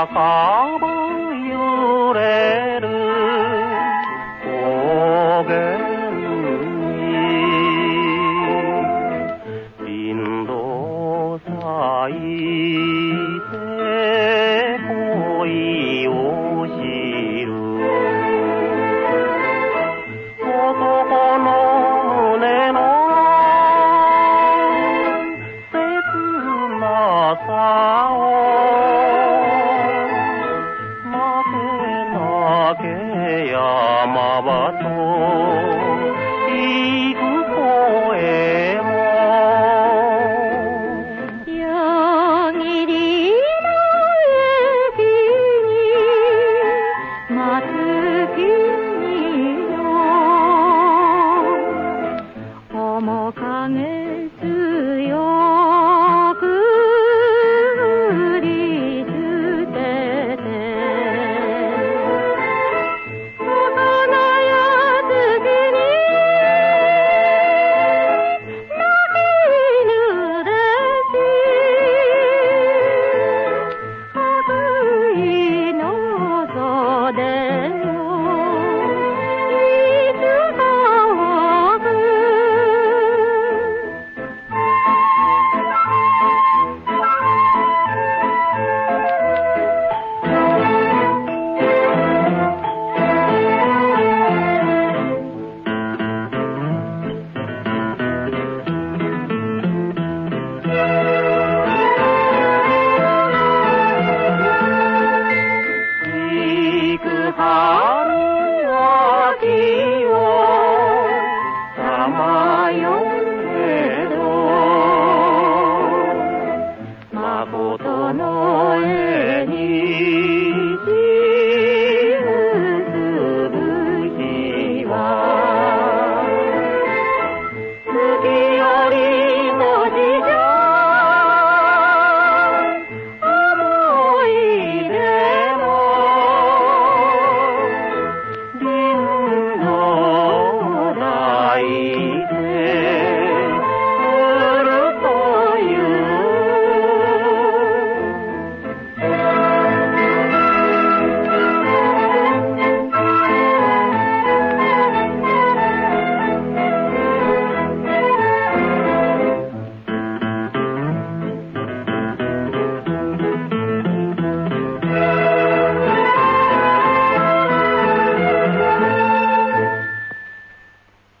高ぶ揺れる高原に林道咲いて恋を知る。男の胸の切なさを আমাকে আমার তোর no.